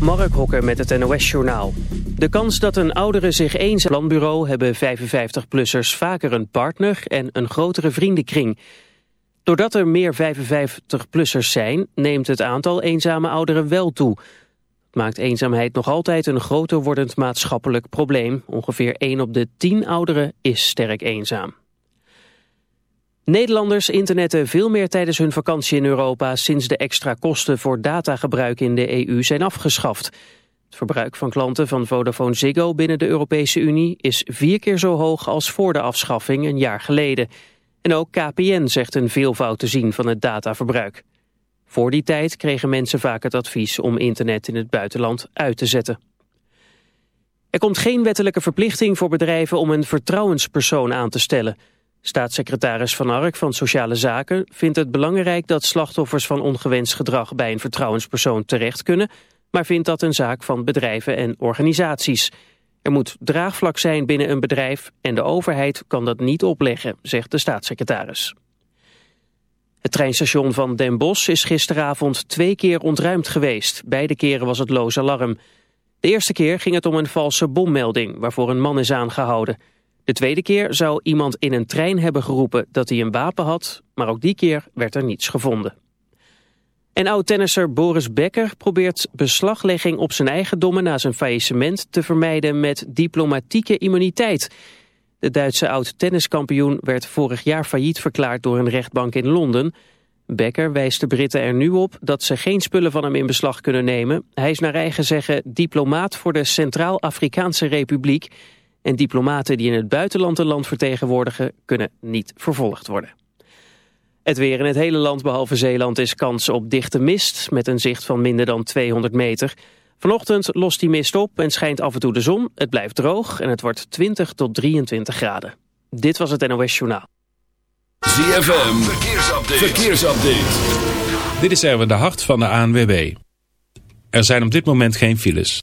Mark Hokker met het NOS-journaal. De kans dat een oudere zich eens... Planbureau hebben 55-plussers vaker een partner en een grotere vriendenkring. Doordat er meer 55-plussers zijn, neemt het aantal eenzame ouderen wel toe. Het maakt eenzaamheid nog altijd een groter wordend maatschappelijk probleem. Ongeveer 1 op de 10 ouderen is sterk eenzaam. Nederlanders internetten veel meer tijdens hun vakantie in Europa sinds de extra kosten voor datagebruik in de EU zijn afgeschaft. Het verbruik van klanten van Vodafone Ziggo binnen de Europese Unie is vier keer zo hoog als voor de afschaffing een jaar geleden. En ook KPN zegt een veelvoud te zien van het dataverbruik. Voor die tijd kregen mensen vaak het advies om internet in het buitenland uit te zetten. Er komt geen wettelijke verplichting voor bedrijven om een vertrouwenspersoon aan te stellen... Staatssecretaris Van Ark van Sociale Zaken vindt het belangrijk dat slachtoffers van ongewenst gedrag bij een vertrouwenspersoon terecht kunnen, maar vindt dat een zaak van bedrijven en organisaties. Er moet draagvlak zijn binnen een bedrijf en de overheid kan dat niet opleggen, zegt de staatssecretaris. Het treinstation van Den Bosch is gisteravond twee keer ontruimd geweest. Beide keren was het loos alarm. De eerste keer ging het om een valse bommelding waarvoor een man is aangehouden. De tweede keer zou iemand in een trein hebben geroepen dat hij een wapen had, maar ook die keer werd er niets gevonden. En oud-tennisser Boris Becker probeert beslaglegging op zijn eigendommen na zijn faillissement te vermijden met diplomatieke immuniteit. De Duitse oud-tenniskampioen werd vorig jaar failliet verklaard door een rechtbank in Londen. Becker wijst de Britten er nu op dat ze geen spullen van hem in beslag kunnen nemen. Hij is naar eigen zeggen diplomaat voor de Centraal-Afrikaanse Republiek en diplomaten die in het buitenland een land vertegenwoordigen kunnen niet vervolgd worden. Het weer in het hele land behalve Zeeland is kans op dichte mist met een zicht van minder dan 200 meter. Vanochtend lost die mist op en schijnt af en toe de zon. Het blijft droog en het wordt 20 tot 23 graden. Dit was het NOS Journaal. ZFM, verkeersupdate. verkeersupdate. Dit is Erwin de Hart van de ANWB. Er zijn op dit moment geen files.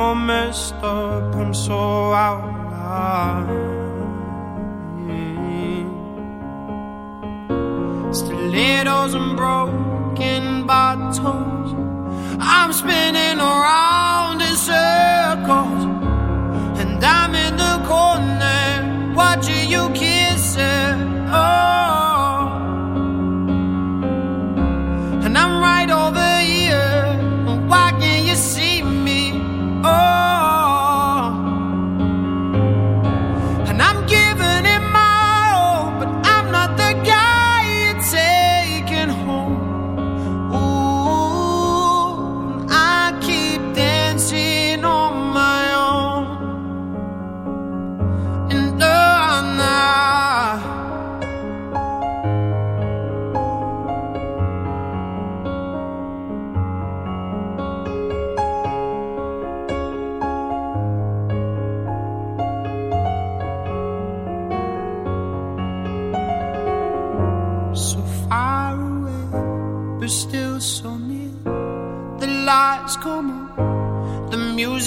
I'm all messed up, I'm so out of line. Stilettos and broken bottles. I'm spinning around in circles. And I'm in the corner, watching you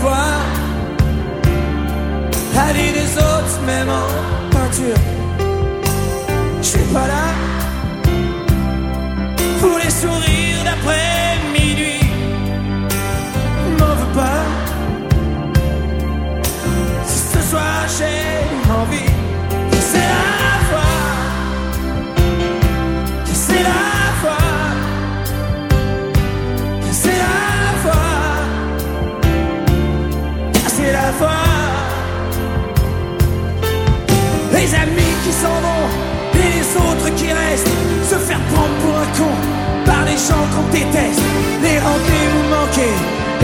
Voir la vie des autres, même en peinture. Je suis pas là pour les sourires d'après minuit. M'en veux pas. Si ce soir j'ai s'en vont et les autres qui restent. Se faire prendre pour un con par les gens qu'on déteste. Les rendez-vous manqués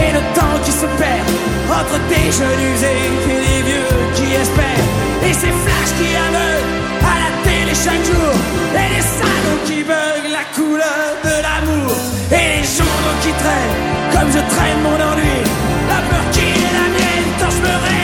et le temps qui se perd entre des jeunes usés et les vieux qui espèrent. Et ces flashs qui aveuglent à la télé chaque jour. Et les salons qui veulent la couleur de l'amour. Et les journaux qui traînent comme je traîne mon ennui. La peur qui est la mienne quand je me réveille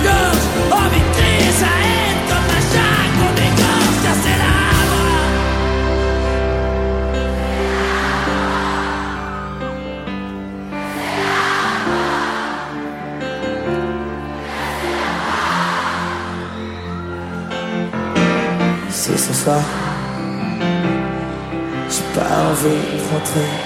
envie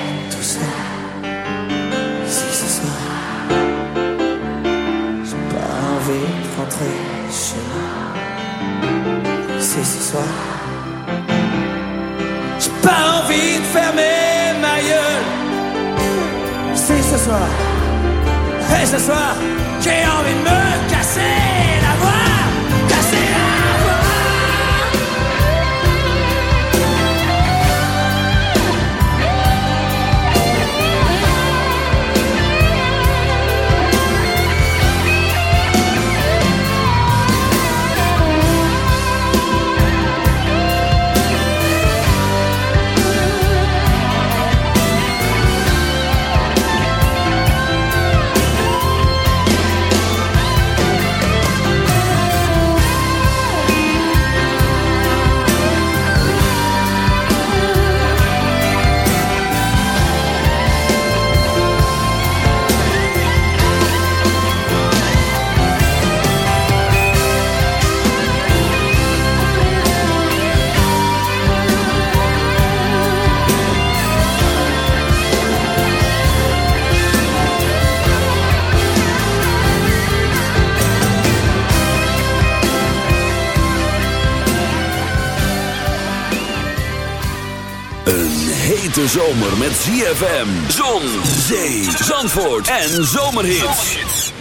zomer met ZFM, zon, zee, zandvoort en zomerhits.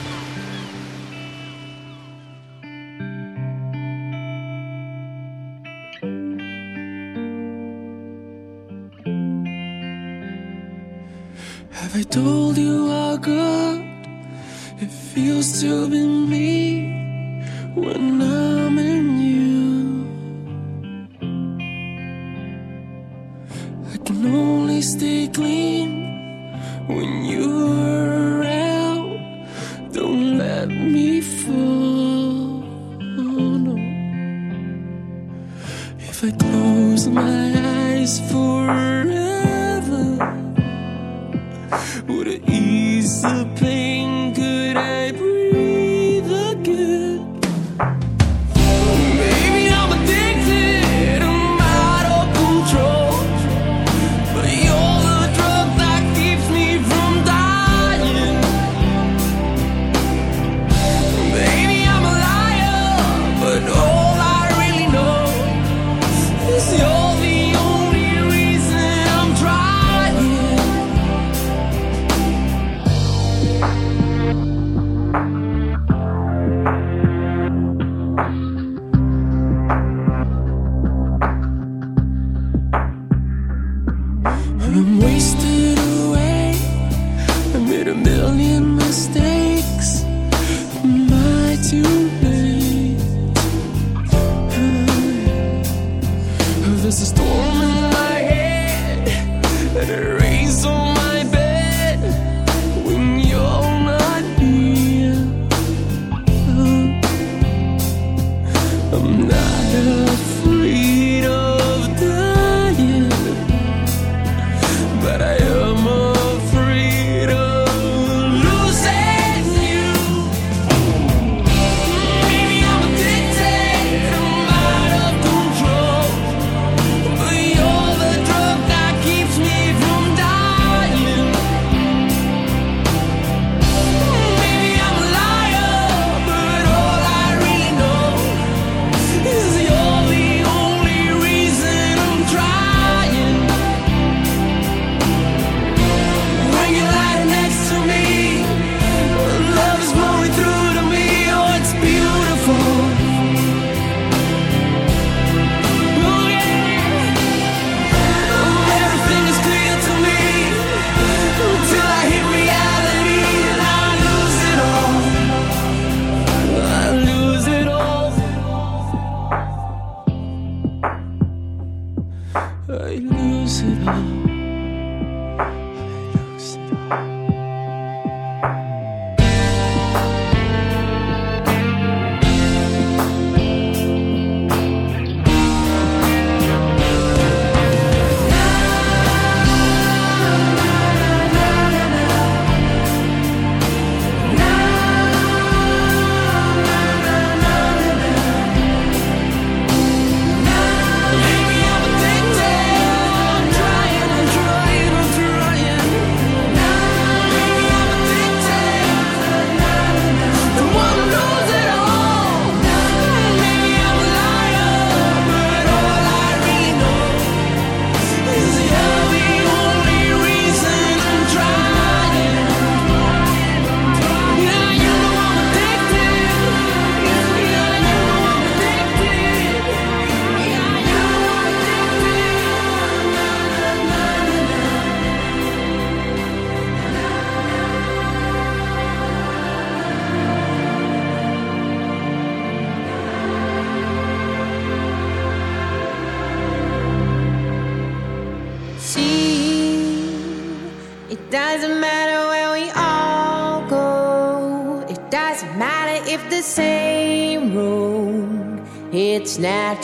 Have I told you how good it feels to be me when I'm in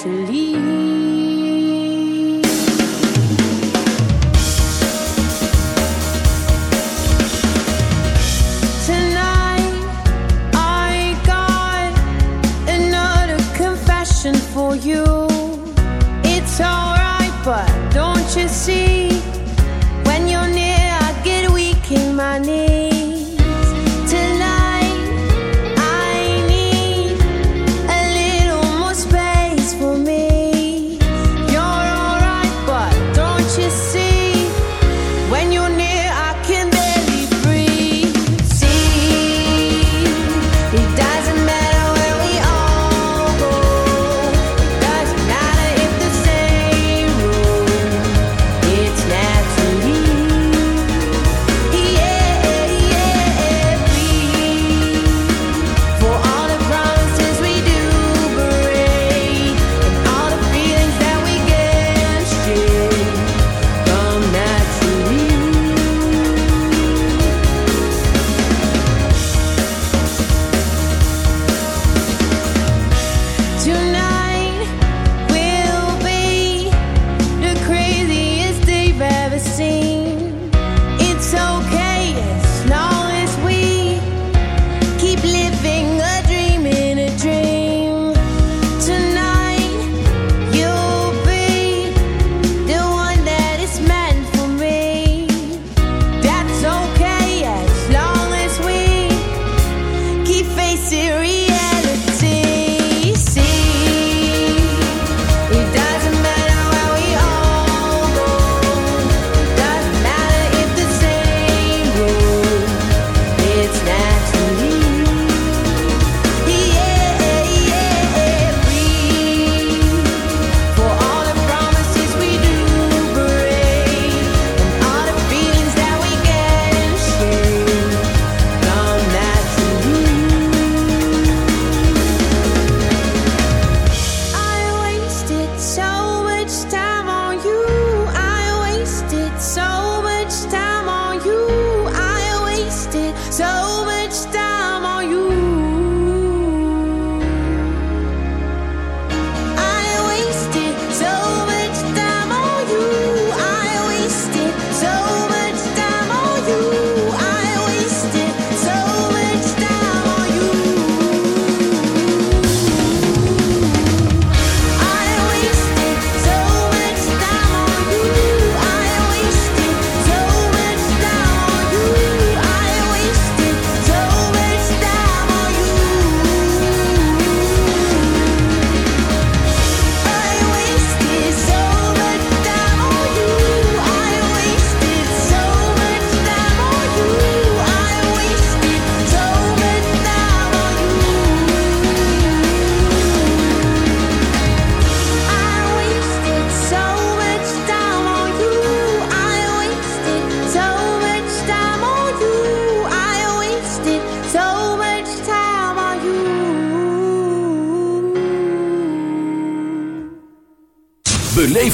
It's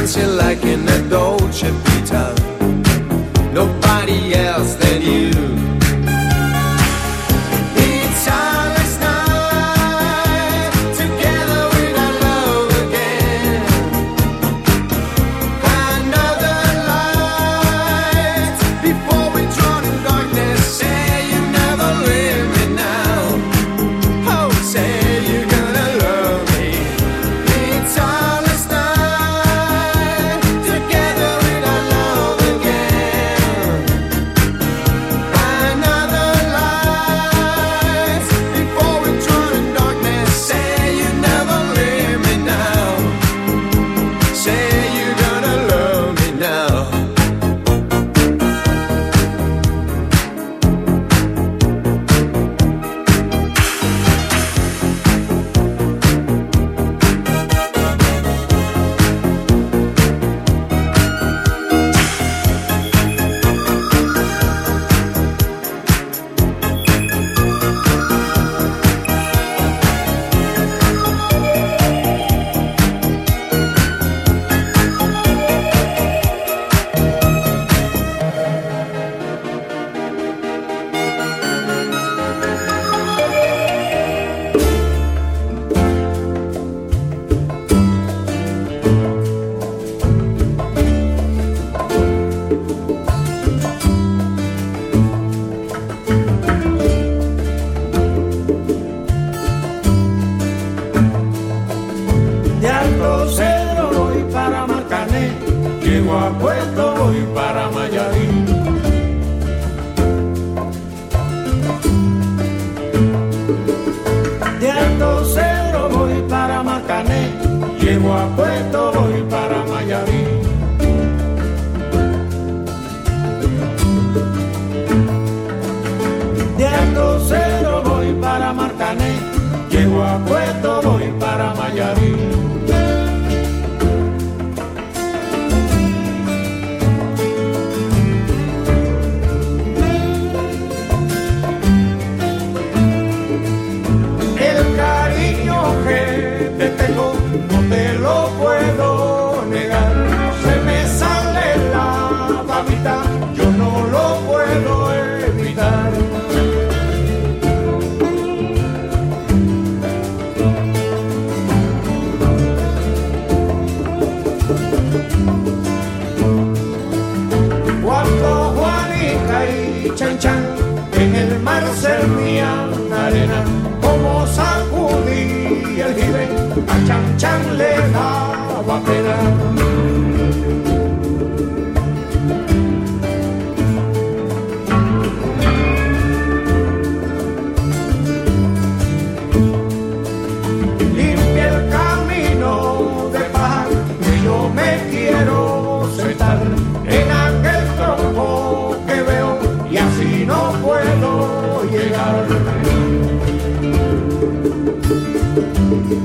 dancing like in a Dolce Vita. Nobody else than you.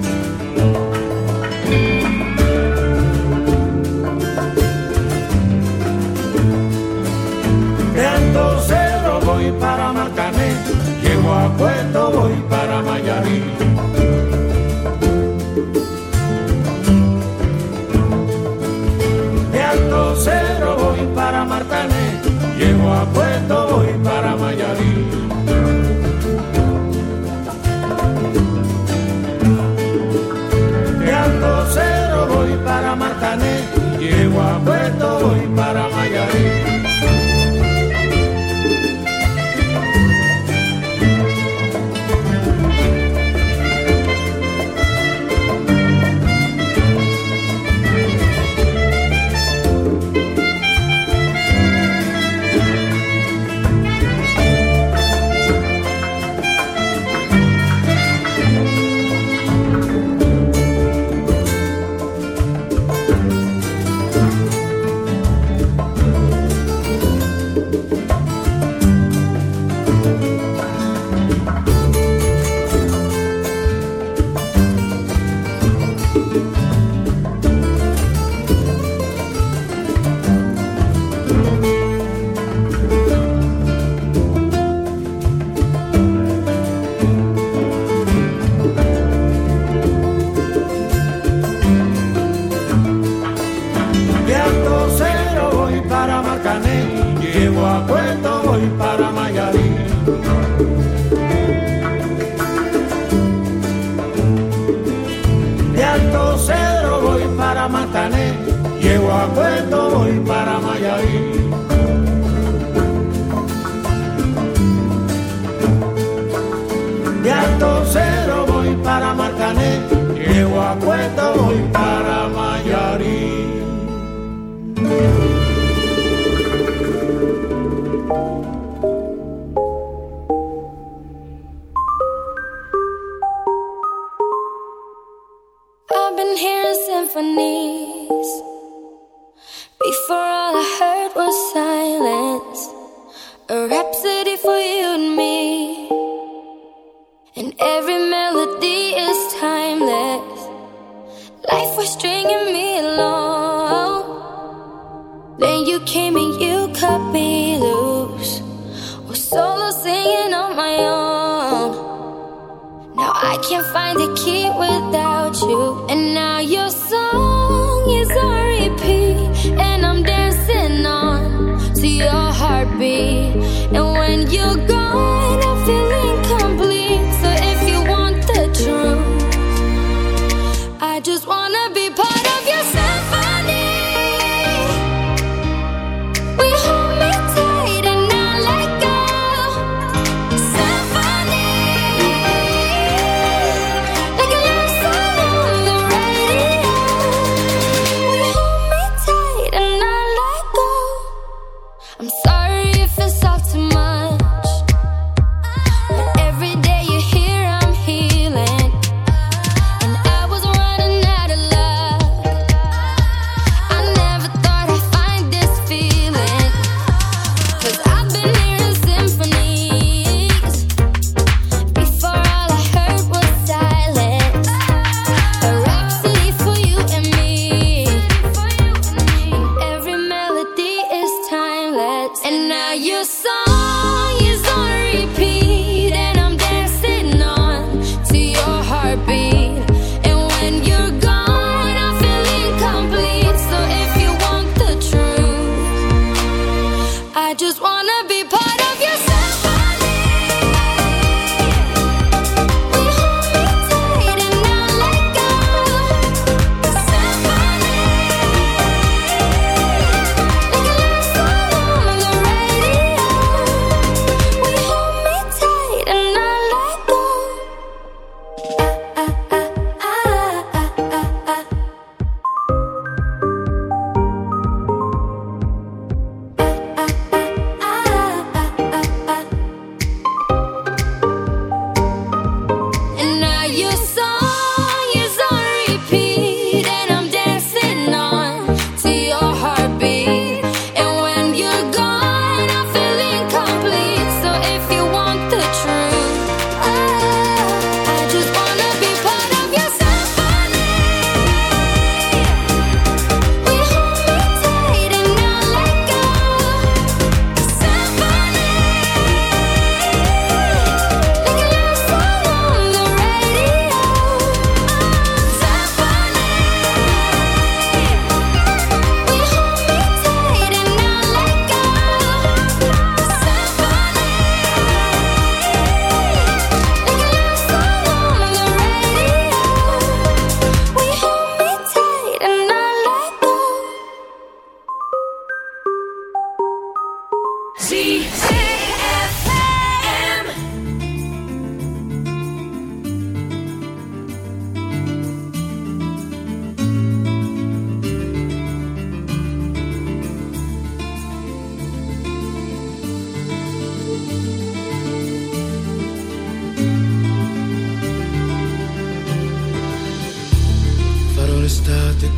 De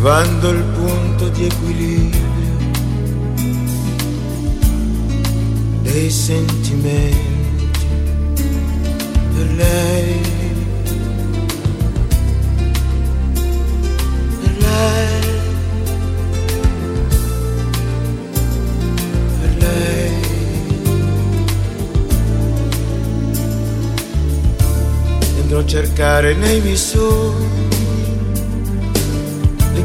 trovando il punto di equilibrio dei sentimenti per lei, per lei, per lei. Andrò a cercare nei miei sogni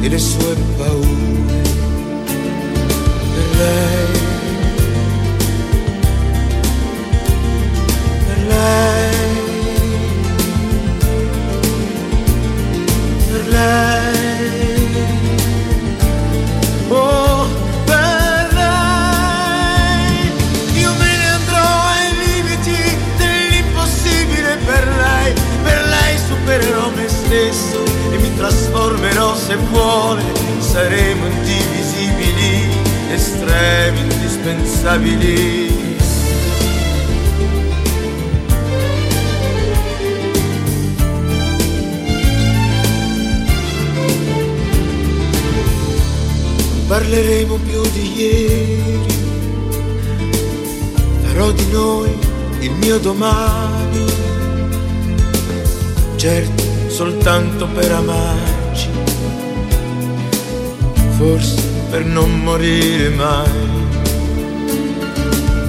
e le sue paure per lei, Non Parleremo più di ieri, farò di noi il mio domani, certo soltanto per amarci, forse per non morire mai,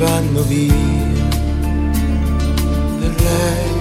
vanno via per lei,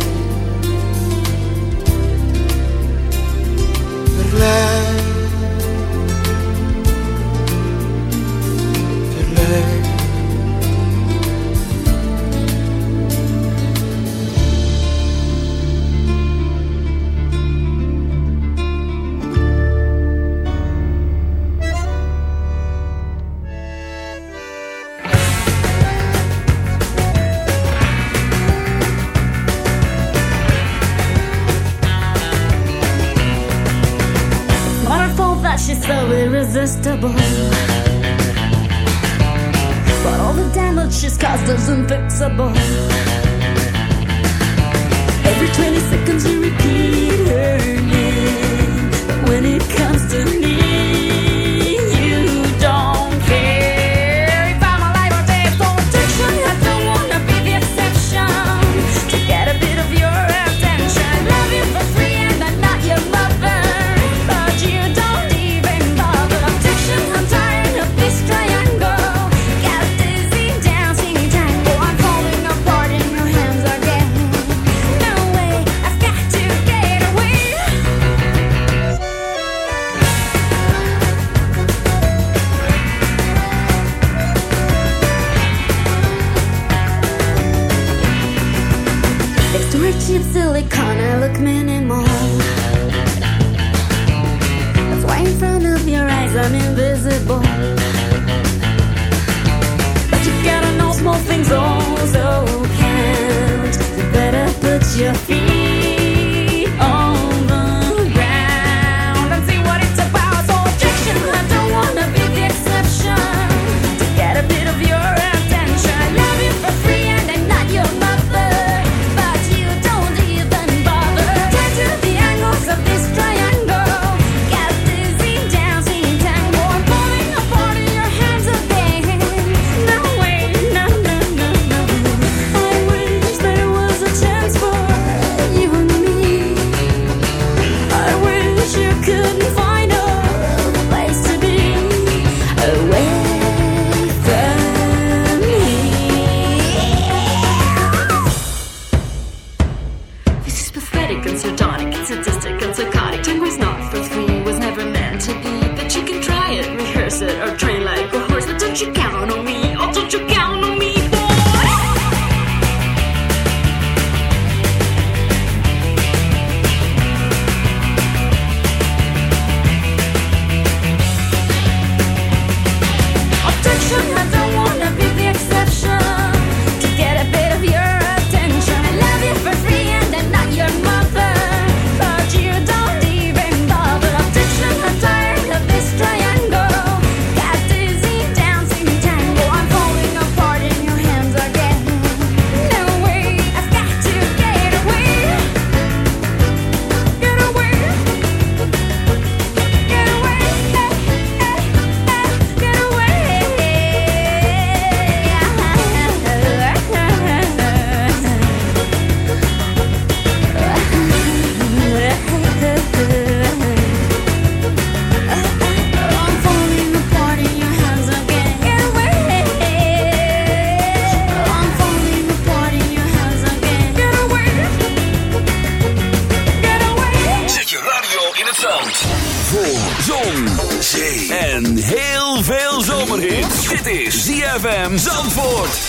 en heel veel zomerhits. Dit is ZFM Zandvoort.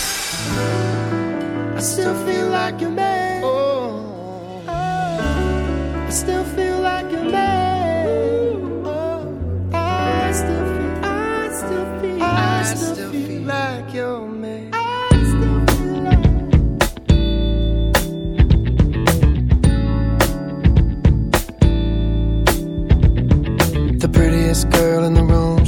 I still feel like your man. Oh. I still feel like your man. Oh. I still feel, I still feel, I still feel like your man. prettiest girl in the room